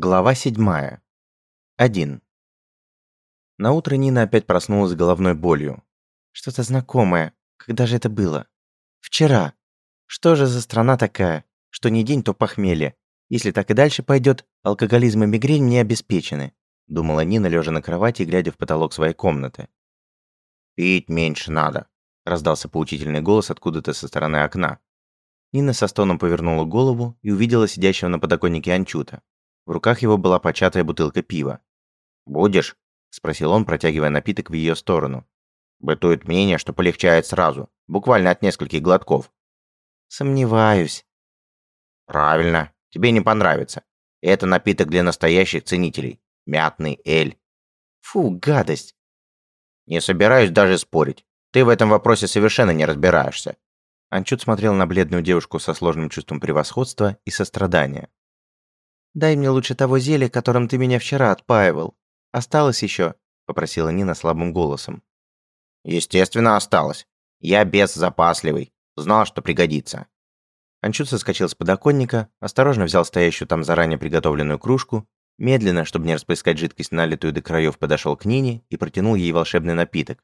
Глава 7. 1. На утро Нина опять проснулась с головной болью. Что-то знакомое. Когда же это было? Вчера. Что же за страна такая, что не день, то похмелье. Если так и дальше пойдет, алкоголизм и мигрень мне обеспечены, думала Нина, лежа на кровати и глядя в потолок своей комнаты. Пить меньше надо, раздался поучительный голос откуда-то со стороны окна. Нина со стоном повернула голову и увидела сидящего на подоконнике Анчута. В руках его была початая бутылка пива. «Будешь?» – спросил он, протягивая напиток в ее сторону. «Бытует мнение, что полегчает сразу, буквально от нескольких глотков». «Сомневаюсь». «Правильно, тебе не понравится. Это напиток для настоящих ценителей. Мятный эль». «Фу, гадость». «Не собираюсь даже спорить. Ты в этом вопросе совершенно не разбираешься». Анчут смотрел на бледную девушку со сложным чувством превосходства и сострадания. «Дай мне лучше того зелья, которым ты меня вчера отпаивал. Осталось еще?» – попросила Нина слабым голосом. «Естественно, осталось. Я без запасливый. Знал, что пригодится». Анчут соскочил с подоконника, осторожно взял стоящую там заранее приготовленную кружку, медленно, чтобы не расплескать жидкость, налитую до краев, подошел к Нине и протянул ей волшебный напиток.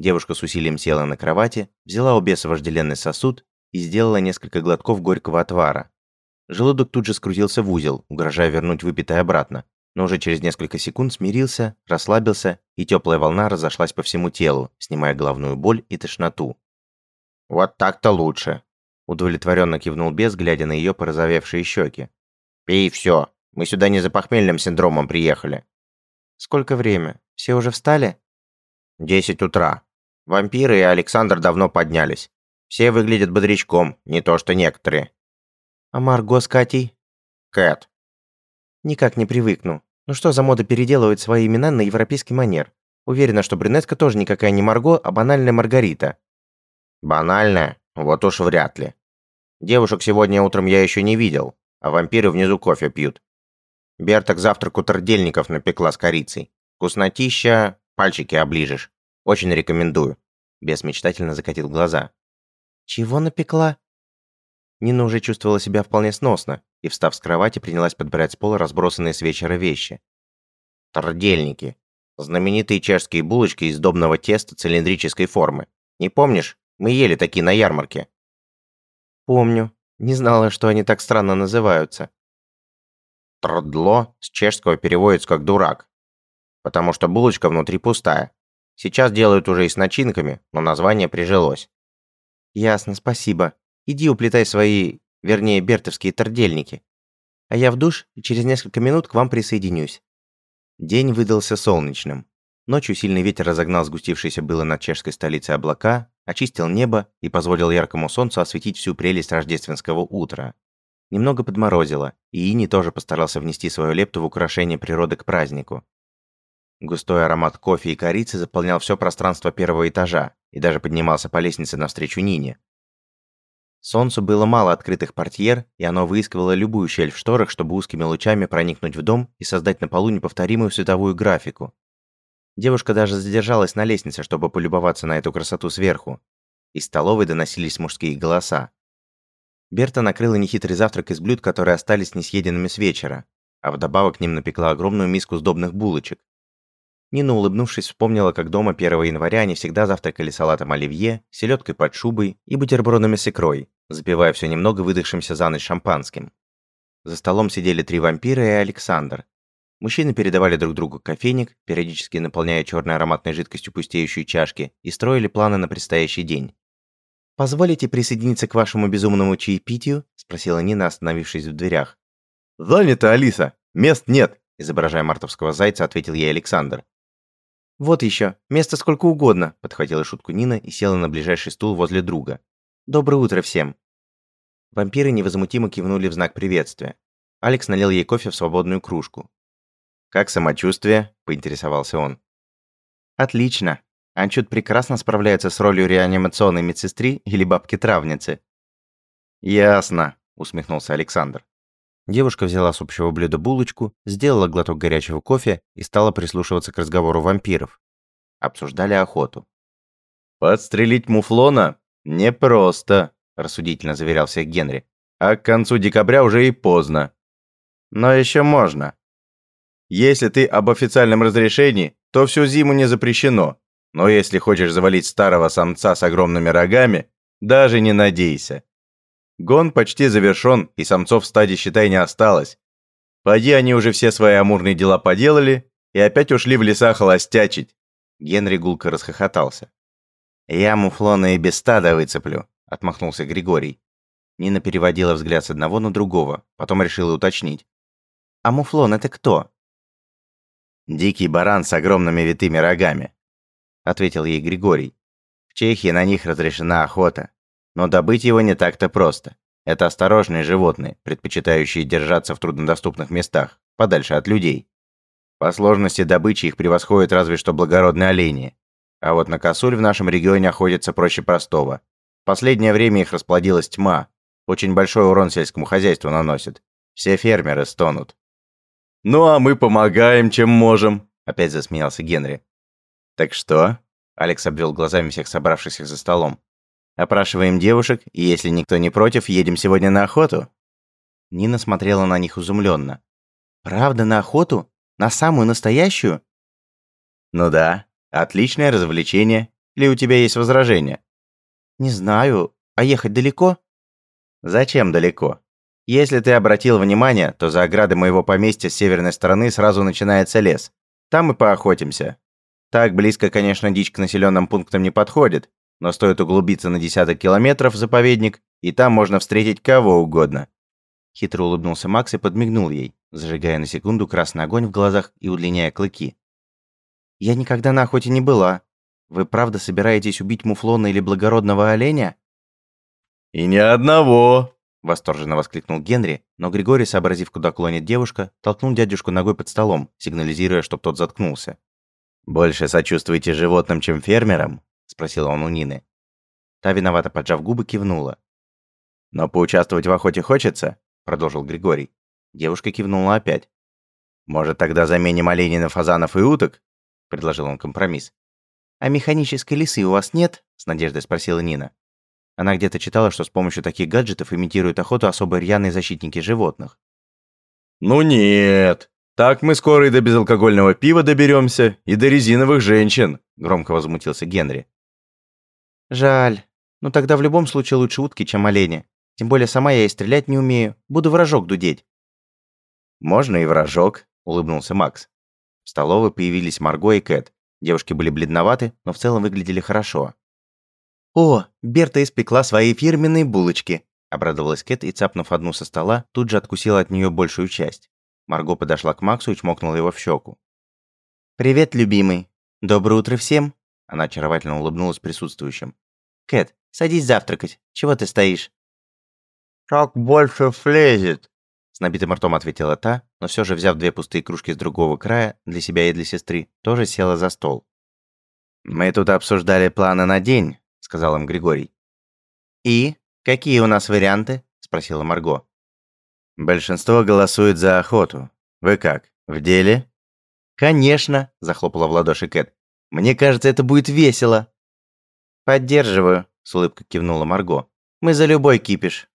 Девушка с усилием села на кровати, взяла у беса вожделенный сосуд и сделала несколько глотков горького отвара, Желудок тут же скрутился в узел, угрожая вернуть выпитое обратно, но уже через несколько секунд смирился, расслабился, и теплая волна разошлась по всему телу, снимая головную боль и тошноту. «Вот так-то лучше», – удовлетворенно кивнул бес, глядя на ее порозовевшие щеки. «Пей все. Мы сюда не за похмельным синдромом приехали». «Сколько время? Все уже встали?» «Десять утра. Вампиры и Александр давно поднялись. Все выглядят бодрячком, не то что некоторые. А Марго с Катей? Кэт. Никак не привыкну. Ну что за мода переделывать свои имена на европейский манер? Уверена, что брюнетка тоже никакая не Марго, а банальная Маргарита. Банальная? Вот уж вряд ли. Девушек сегодня утром я еще не видел, а вампиры внизу кофе пьют. Берта к завтраку тордельников напекла с корицей. Вкуснотища, пальчики оближешь. Очень рекомендую. Бес мечтательно закатил глаза. Чего напекла? Нина уже чувствовала себя вполне сносно и, встав с кровати, принялась подбирать с пола разбросанные с вечера вещи. Тордельники. Знаменитые чешские булочки из добного теста цилиндрической формы. Не помнишь? Мы ели такие на ярмарке. Помню. Не знала, что они так странно называются. Трдло с чешского переводится как «дурак», потому что булочка внутри пустая. Сейчас делают уже и с начинками, но название прижилось. Ясно, спасибо. Иди уплетай свои, вернее, бертовские тордельники. А я в душ и через несколько минут к вам присоединюсь». День выдался солнечным. Ночью сильный ветер разогнал сгустившиеся было над чешской столицей облака, очистил небо и позволил яркому солнцу осветить всю прелесть рождественского утра. Немного подморозило, и Ини тоже постарался внести свою лепту в украшение природы к празднику. Густой аромат кофе и корицы заполнял все пространство первого этажа и даже поднимался по лестнице навстречу Нине, Солнцу было мало открытых портьер, и оно выискивало любую щель в шторах, чтобы узкими лучами проникнуть в дом и создать на полу неповторимую световую графику. Девушка даже задержалась на лестнице, чтобы полюбоваться на эту красоту сверху. Из столовой доносились мужские голоса. Берта накрыла нехитрый завтрак из блюд, которые остались несъеденными с вечера, а вдобавок к ним напекла огромную миску сдобных булочек. Нина, улыбнувшись, вспомнила, как дома 1 января они всегда завтракали салатом оливье, селедкой под шубой и бутербродами с икрой, запивая все немного выдохшимся за ночь шампанским. За столом сидели три вампира и Александр. Мужчины передавали друг другу кофейник, периодически наполняя черной ароматной жидкостью пустеющие чашки, и строили планы на предстоящий день. «Позволите присоединиться к вашему безумному чаепитию?» – спросила Нина, остановившись в дверях. «Занято, Алиса! Мест нет!» – изображая мартовского зайца, ответил ей Александр. «Вот еще, места сколько угодно», – подхватила шутку Нина и села на ближайший стул возле друга. Доброе утро всем!» Вампиры невозмутимо кивнули в знак приветствия. Алекс налил ей кофе в свободную кружку. «Как самочувствие?» – поинтересовался он. «Отлично. Анчут прекрасно справляется с ролью реанимационной медсестры или бабки-травницы». «Ясно», – усмехнулся Александр. Девушка взяла с общего блюда булочку, сделала глоток горячего кофе и стала прислушиваться к разговору вампиров. Обсуждали охоту. «Подстрелить муфлона «Непросто», – рассудительно заверял всех Генри. «А к концу декабря уже и поздно». Но еще можно. Если ты об официальном разрешении, то всю зиму не запрещено. Но если хочешь завалить старого самца с огромными рогами, даже не надейся. Гон почти завершен, и самцов в стаде, считай, не осталось. Поди они уже все свои амурные дела поделали и опять ушли в леса холостячить. Генри гулко расхохотался. «Я муфлона и без стада выцеплю», — отмахнулся Григорий. Нина переводила взгляд с одного на другого, потом решила уточнить. «А муфлон это кто?» «Дикий баран с огромными витыми рогами», — ответил ей Григорий. «В Чехии на них разрешена охота, но добыть его не так-то просто. Это осторожные животные, предпочитающие держаться в труднодоступных местах, подальше от людей. По сложности добычи их превосходят разве что благородные олени. А вот на косуль в нашем регионе охотятся проще простого. В последнее время их расплодилась тьма. Очень большой урон сельскому хозяйству наносит. Все фермеры стонут. «Ну а мы помогаем, чем можем», — опять засмеялся Генри. «Так что?» — Алекс обвел глазами всех собравшихся за столом. «Опрашиваем девушек, и если никто не против, едем сегодня на охоту?» Нина смотрела на них изумленно. «Правда, на охоту? На самую настоящую?» «Ну да. Отличное развлечение. Или у тебя есть возражения?» «Не знаю. А ехать далеко?» «Зачем далеко? Если ты обратил внимание, то за оградой моего поместья с северной стороны сразу начинается лес. Там мы поохотимся. Так близко, конечно, дичь к населенным пунктам не подходит, но стоит углубиться на десяток километров в заповедник, и там можно встретить кого угодно». Хитро улыбнулся Макс и подмигнул ей, зажигая на секунду красный огонь в глазах и удлиняя клыки. «Я никогда на охоте не была. Вы правда собираетесь убить муфлона или благородного оленя?» «И ни одного!» – восторженно воскликнул Генри, но Григорий, сообразив, куда клонит девушка, толкнул дядюшку ногой под столом, сигнализируя, чтоб тот заткнулся. «Больше сочувствуете животным, чем фермерам?» – спросил он у Нины. Та, виновато поджав губы, кивнула. «Но поучаствовать в охоте хочется?» – продолжил Григорий. Девушка кивнула опять. «Может, тогда заменим оленей на фазанов и уток?» – предложил он компромисс. «А механической лисы у вас нет?» – с надеждой спросила Нина. Она где-то читала, что с помощью таких гаджетов имитируют охоту особо рьяные защитники животных. «Ну нет, так мы скоро и до безалкогольного пива доберемся, и до резиновых женщин», – громко возмутился Генри. «Жаль. Ну тогда в любом случае лучше утки, чем олени. Тем более сама я и стрелять не умею. Буду вражок дудеть». «Можно и вражок», – улыбнулся Макс. В столовой появились Марго и Кэт. Девушки были бледноваты, но в целом выглядели хорошо. «О, Берта испекла свои фирменные булочки!» Обрадовалась Кэт и, цапнув одну со стола, тут же откусила от нее большую часть. Марго подошла к Максу и чмокнула его в щеку. «Привет, любимый! Доброе утро всем!» Она очаровательно улыбнулась присутствующим. «Кэт, садись завтракать. Чего ты стоишь?» «Как больше влезет!» С набитым ртом ответила та, но все же, взяв две пустые кружки с другого края, для себя и для сестры, тоже села за стол. «Мы тут обсуждали планы на день», сказал им Григорий. «И? Какие у нас варианты?» – спросила Марго. «Большинство голосует за охоту. Вы как, в деле?» «Конечно!» – захлопала в ладоши Кэт. «Мне кажется, это будет весело!» «Поддерживаю!» – с улыбкой кивнула Марго. «Мы за любой кипиш!»